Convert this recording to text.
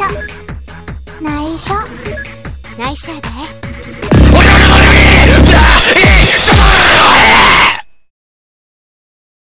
緒内緒。内緒やで。